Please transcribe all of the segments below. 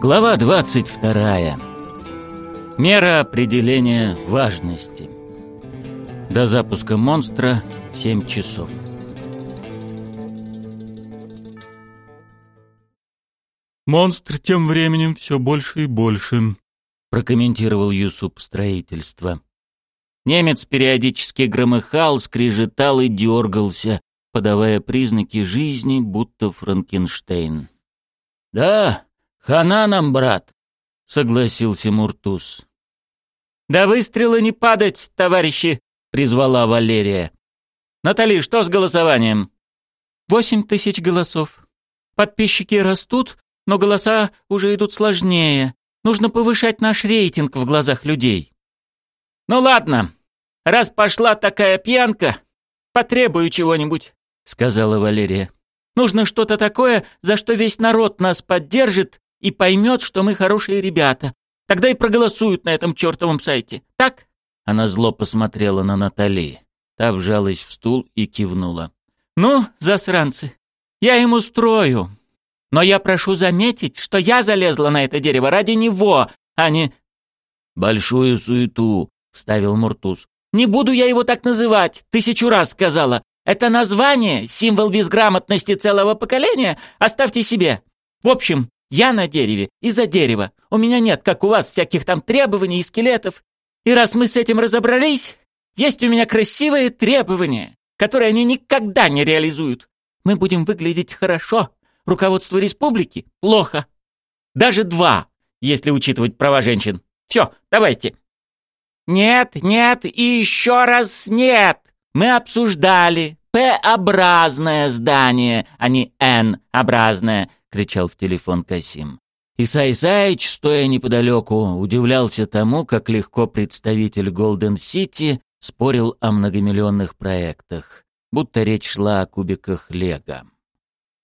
Глава 22. Мера определения важности. До запуска монстра 7 часов. «Монстр тем временем все больше и больше», — прокомментировал Юсуп строительство. Немец периодически громыхал, скрежетал и дергался, подавая признаки жизни, будто Франкенштейн. «Да, хана нам, брат», — согласился Муртуз. «Да выстрела не падать, товарищи!» — призвала Валерия. «Натали, что с голосованием?» «Восемь тысяч голосов. Подписчики растут, но голоса уже идут сложнее. Нужно повышать наш рейтинг в глазах людей». «Ну ладно, раз пошла такая пьянка, потребую чего-нибудь», — сказала Валерия. «Нужно что-то такое, за что весь народ нас поддержит и поймет, что мы хорошие ребята. Тогда и проголосуют на этом чертовом сайте. Так?» Она зло посмотрела на Натали. Та вжалась в стул и кивнула. «Ну, засранцы, я им устрою. Но я прошу заметить, что я залезла на это дерево ради него, а не...» «Большую суету», — вставил Муртуз. «Не буду я его так называть, тысячу раз сказала. Это название, символ безграмотности целого поколения, оставьте себе. В общем, я на дереве из-за дерева. У меня нет, как у вас, всяких там требований и скелетов. И раз мы с этим разобрались, есть у меня красивые требования, которые они никогда не реализуют. Мы будем выглядеть хорошо. Руководство республики – плохо. Даже два, если учитывать права женщин. Все, давайте. Нет, нет и еще раз нет. Мы обсуждали П-образное здание, а не Н-образное, кричал в телефон Касим. Исай Исаич, стоя неподалеку, удивлялся тому, как легко представитель Голден-Сити спорил о многомиллионных проектах, будто речь шла о кубиках Лего.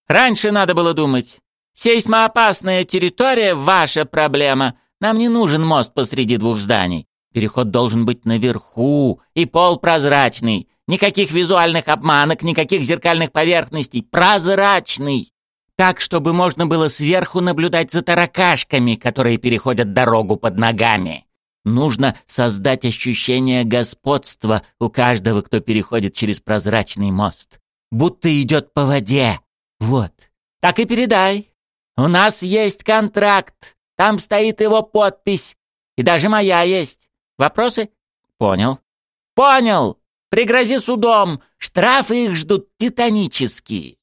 «Раньше надо было думать. Сейсмоопасная территория — ваша проблема. Нам не нужен мост посреди двух зданий. Переход должен быть наверху, и пол прозрачный. Никаких визуальных обманок, никаких зеркальных поверхностей. Прозрачный так, чтобы можно было сверху наблюдать за таракашками, которые переходят дорогу под ногами. Нужно создать ощущение господства у каждого, кто переходит через прозрачный мост. Будто идет по воде. Вот. Так и передай. У нас есть контракт. Там стоит его подпись. И даже моя есть. Вопросы? Понял. Понял. Пригрози судом. Штрафы их ждут титанические.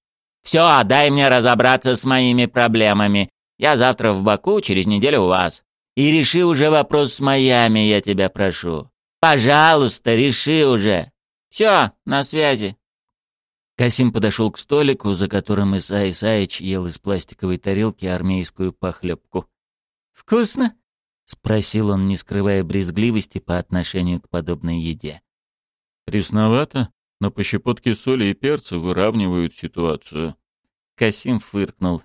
Все, дай мне разобраться с моими проблемами. Я завтра в Баку, через неделю у вас. И реши уже вопрос с Майами, я тебя прошу. Пожалуйста, реши уже. Все, на связи. Касим подошел к столику, за которым Исай Исаич ел из пластиковой тарелки армейскую похлебку. «Вкусно?» — спросил он, не скрывая брезгливости по отношению к подобной еде. «Пресновато?» Но по щепотке соли и перца выравнивают ситуацию. Касим фыркнул.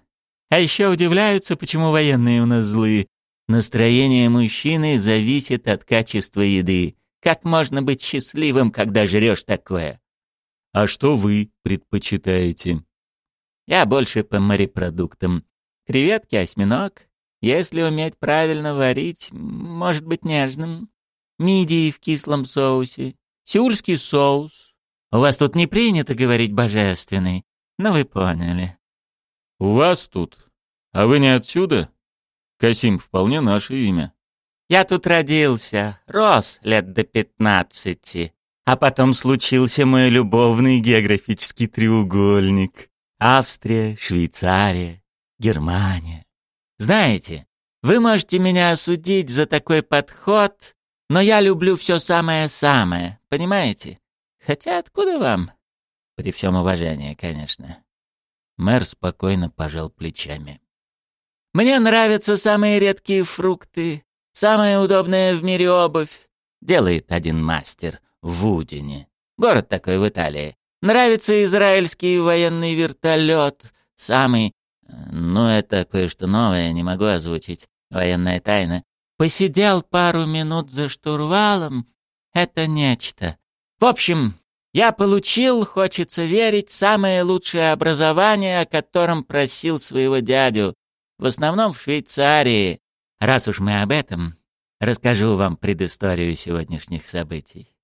А еще удивляются, почему военные у нас злые. Настроение мужчины зависит от качества еды. Как можно быть счастливым, когда жрешь такое? А что вы предпочитаете? Я больше по морепродуктам. Креветки, осьминог. Если уметь правильно варить, может быть нежным. Мидии в кислом соусе. Сеульский соус. У вас тут не принято говорить «божественный», но вы поняли. У вас тут? А вы не отсюда? Касим вполне наше имя. Я тут родился, рос лет до пятнадцати. А потом случился мой любовный географический треугольник. Австрия, Швейцария, Германия. Знаете, вы можете меня осудить за такой подход, но я люблю все самое-самое, понимаете? Хотя откуда вам? При всем уважении, конечно. Мэр спокойно пожал плечами. Мне нравятся самые редкие фрукты, самая удобная в мире обувь. Делает один мастер в Удине. Город такой в Италии. Нравится израильский военный вертолет. Самый... Ну, это кое-что новое, не могу озвучить. Военная тайна. Посидел пару минут за штурвалом. Это нечто. В общем, я получил, хочется верить, самое лучшее образование, о котором просил своего дядю. В основном в Швейцарии. Раз уж мы об этом, расскажу вам предысторию сегодняшних событий.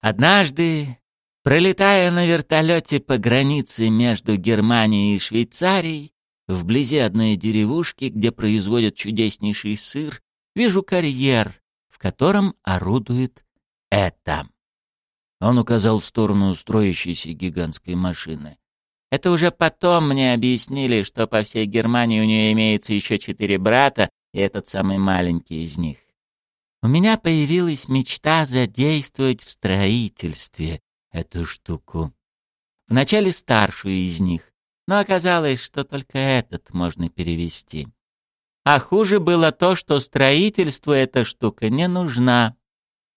Однажды, пролетая на вертолете по границе между Германией и Швейцарией, вблизи одной деревушки, где производят чудеснейший сыр, вижу карьер, в котором орудует это. Он указал в сторону строящейся гигантской машины. Это уже потом мне объяснили, что по всей Германии у нее имеется еще четыре брата, и этот самый маленький из них. У меня появилась мечта задействовать в строительстве эту штуку. Вначале старшую из них, но оказалось, что только этот можно перевести. А хуже было то, что строительству эта штука не нужна.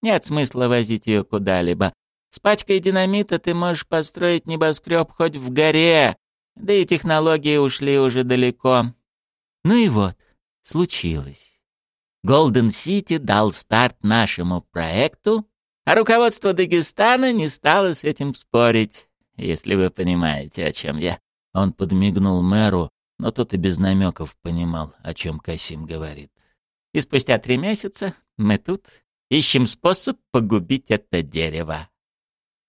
Нет смысла возить ее куда-либо. С пачкой динамита ты можешь построить небоскреб хоть в горе, да и технологии ушли уже далеко. Ну и вот, случилось. Голден Сити дал старт нашему проекту, а руководство Дагестана не стало с этим спорить, если вы понимаете, о чем я. Он подмигнул мэру, но тот и без намеков понимал, о чем Касим говорит. И спустя три месяца мы тут ищем способ погубить это дерево.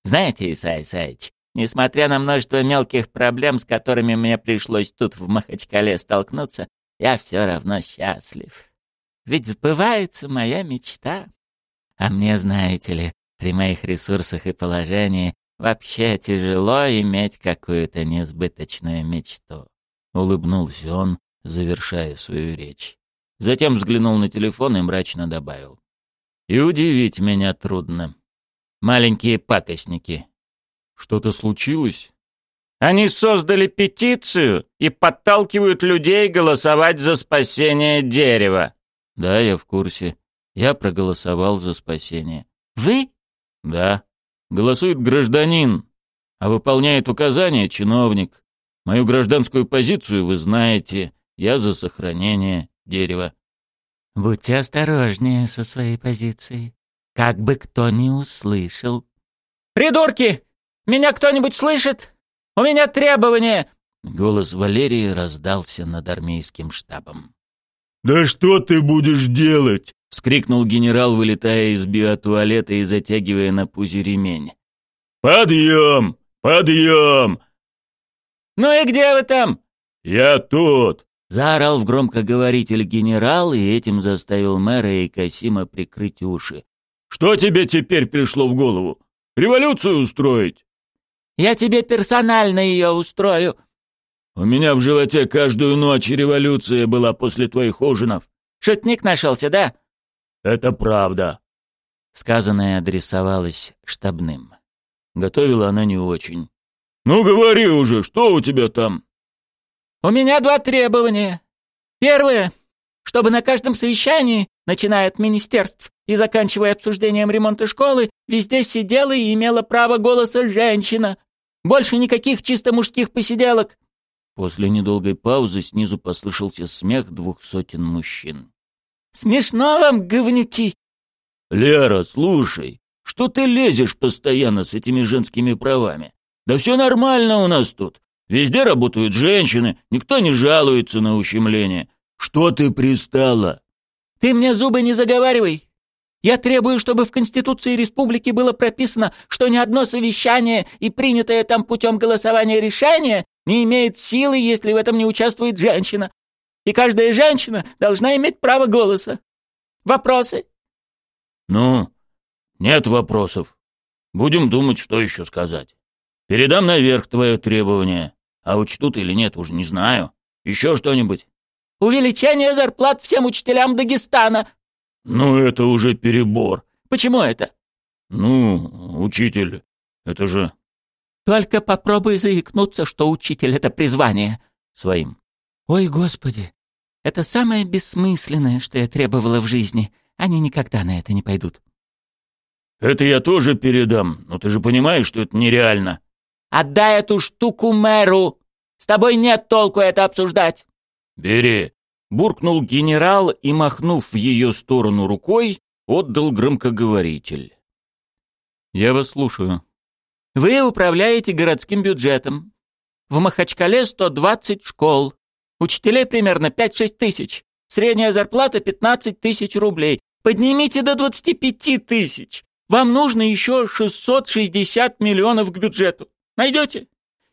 Знаете, Исай Исаевич, несмотря на множество мелких проблем, с которыми мне пришлось тут в Махачкале столкнуться, я все равно счастлив. Ведь сбывается моя мечта. А мне, знаете ли, при моих ресурсах и положении вообще тяжело иметь какую-то несбыточную мечту. Улыбнулся он, завершая свою речь. Затем взглянул на телефон и мрачно добавил. И удивить меня трудно. Маленькие пакостники. Что-то случилось? Они создали петицию и подталкивают людей голосовать за спасение дерева. Да, я в курсе. Я проголосовал за спасение. Вы? Да. Голосует гражданин, а выполняет указания чиновник. Мою гражданскую позицию вы знаете. Я за сохранение дерева. Будьте осторожнее со своей позицией. Как бы кто ни услышал. «Придурки! Меня кто-нибудь слышит? У меня требования!» Голос Валерии раздался над армейским штабом. «Да что ты будешь делать?» — вскрикнул генерал, вылетая из биотуалета и затягивая на пузе ремень. «Подъем! Подъем!» «Ну и где вы там?» «Я тут!» — заорал в громкоговоритель генерал и этим заставил мэра и Касима прикрыть уши. «Что тебе теперь пришло в голову? Революцию устроить?» «Я тебе персонально ее устрою», у меня в животе каждую ночь революция была после твоих ужинов. Шутник нашелся, да? Это правда. Сказанное адресовалось штабным. Готовила она не очень. Ну говори уже, что у тебя там? У меня два требования. Первое, чтобы на каждом совещании, начиная от министерств и заканчивая обсуждением ремонта школы, везде сидела и имела право голоса женщина. Больше никаких чисто мужских посиделок. После недолгой паузы снизу послышался смех двух сотен мужчин. «Смешно вам, говнюки!» «Лера, слушай, что ты лезешь постоянно с этими женскими правами? Да все нормально у нас тут. Везде работают женщины, никто не жалуется на ущемление. Что ты пристала?» «Ты мне зубы не заговаривай! Я требую, чтобы в Конституции Республики было прописано, что ни одно совещание и принятое там путем голосования решение не имеет силы, если в этом не участвует женщина. И каждая женщина должна иметь право голоса. Вопросы? Ну, нет вопросов. Будем думать, что еще сказать. Передам наверх твое требование. А учтут или нет, уже не знаю. Еще что-нибудь? Увеличение зарплат всем учителям Дагестана. Ну, это уже перебор. Почему это? Ну, учитель, это же только попробуй заикнуться, что учитель — это призвание. Своим. Ой, Господи, это самое бессмысленное, что я требовала в жизни. Они никогда на это не пойдут. Это я тоже передам, но ты же понимаешь, что это нереально. Отдай эту штуку мэру. С тобой нет толку это обсуждать. Бери. Буркнул генерал и, махнув в ее сторону рукой, отдал громкоговоритель. «Я вас слушаю», вы управляете городским бюджетом. В Махачкале 120 школ. Учителей примерно 5-6 тысяч. Средняя зарплата 15 тысяч рублей. Поднимите до 25 тысяч. Вам нужно еще 660 миллионов к бюджету. Найдете?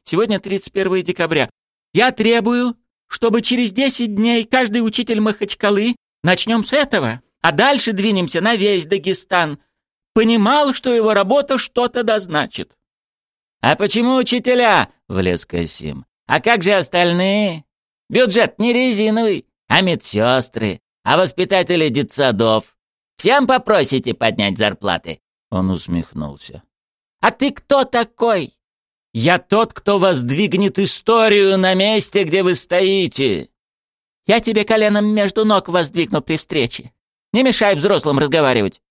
Сегодня 31 декабря. Я требую, чтобы через 10 дней каждый учитель Махачкалы, начнем с этого, а дальше двинемся на весь Дагестан, понимал, что его работа что-то дозначит. «А почему учителя?» — влез Касим. «А как же остальные? Бюджет не резиновый, а медсестры, а воспитатели детсадов. Всем попросите поднять зарплаты?» Он усмехнулся. «А ты кто такой?» «Я тот, кто воздвигнет историю на месте, где вы стоите!» «Я тебе коленом между ног воздвигну при встрече. Не мешай взрослым разговаривать!»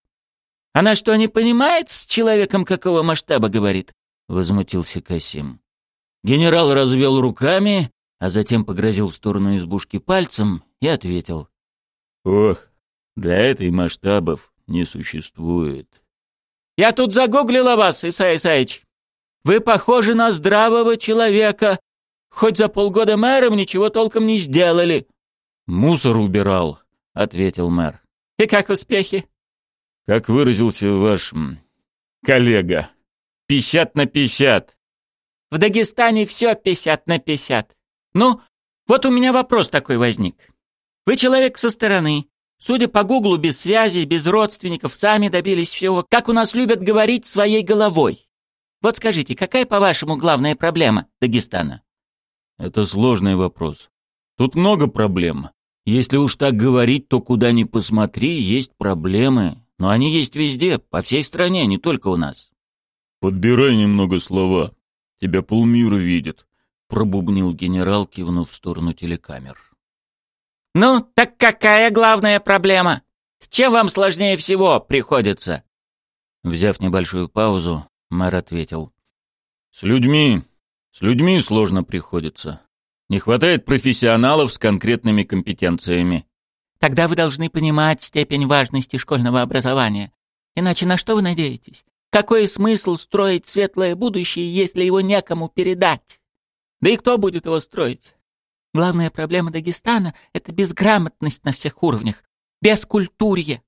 «Она что, не понимает, с человеком какого масштаба говорит?» — возмутился Касим. Генерал развел руками, а затем погрозил в сторону избушки пальцем и ответил. «Ох, для этой масштабов не существует». «Я тут загуглила вас, Исай Исаевич. Вы похожи на здравого человека. Хоть за полгода мэром ничего толком не сделали». «Мусор убирал», — ответил мэр. «И как успехи?» «Как выразился ваш коллега, пятьдесят на пятьдесят». «В Дагестане все пятьдесят на пятьдесят. Ну, вот у меня вопрос такой возник. Вы человек со стороны, Судя по Гуглу, без связи, без родственников, сами добились всего, как у нас любят говорить, своей головой. Вот скажите, какая, по-вашему, главная проблема Дагестана? Это сложный вопрос. Тут много проблем. Если уж так говорить, то куда ни посмотри, есть проблемы. Но они есть везде, по всей стране, не только у нас. Подбирай немного слова. Тебя полмира видит, пробубнил генерал, кивнув в сторону телекамер. «Ну, так какая главная проблема? С чем вам сложнее всего приходится?» Взяв небольшую паузу, мэр ответил. «С людьми. С людьми сложно приходится. Не хватает профессионалов с конкретными компетенциями». «Тогда вы должны понимать степень важности школьного образования. Иначе на что вы надеетесь? Какой смысл строить светлое будущее, если его некому передать? Да и кто будет его строить? Главная проблема Дагестана — это безграмотность на всех уровнях, бескультурье.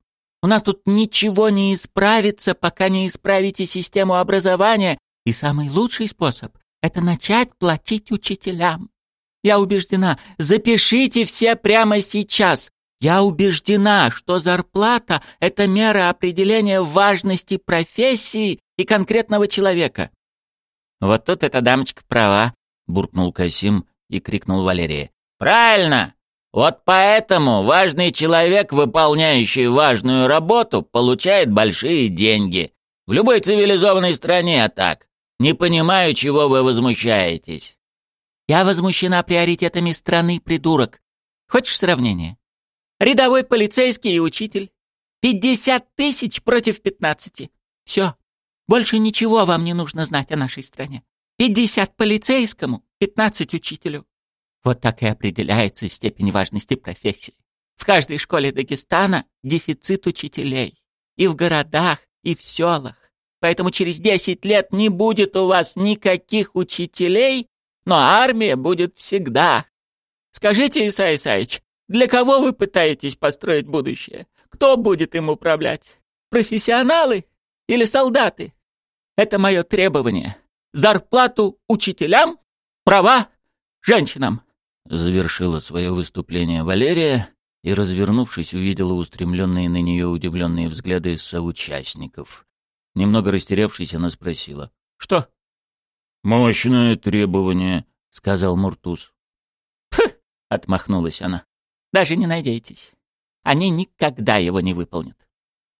У нас тут ничего не исправится, пока не исправите систему образования, и самый лучший способ — это начать платить учителям. Я убеждена, запишите все прямо сейчас. Я убеждена, что зарплата — это мера определения важности профессии и конкретного человека. Вот тут эта дамочка права, буркнул Касим, и крикнул Валерия. «Правильно! Вот поэтому важный человек, выполняющий важную работу, получает большие деньги. В любой цивилизованной стране так. Не понимаю, чего вы возмущаетесь». «Я возмущена приоритетами страны, придурок. Хочешь сравнение? Рядовой полицейский и учитель. Пятьдесят тысяч против пятнадцати. Все. Больше ничего вам не нужно знать о нашей стране. Пятьдесят полицейскому, пятнадцать учителю. Вот так и определяется степень важности профессии. В каждой школе Дагестана дефицит учителей. И в городах, и в селах. Поэтому через десять лет не будет у вас никаких учителей, но армия будет всегда. Скажите, Исай Исаевич, для кого вы пытаетесь построить будущее? Кто будет им управлять? Профессионалы или солдаты? Это мое требование зарплату учителям, права женщинам. Завершила свое выступление Валерия и, развернувшись, увидела устремленные на нее удивленные взгляды соучастников. Немного растерявшись, она спросила. «Что?» «Мощное требование», — сказал Муртуз. «Пх!» — отмахнулась она. «Даже не надейтесь. Они никогда его не выполнят.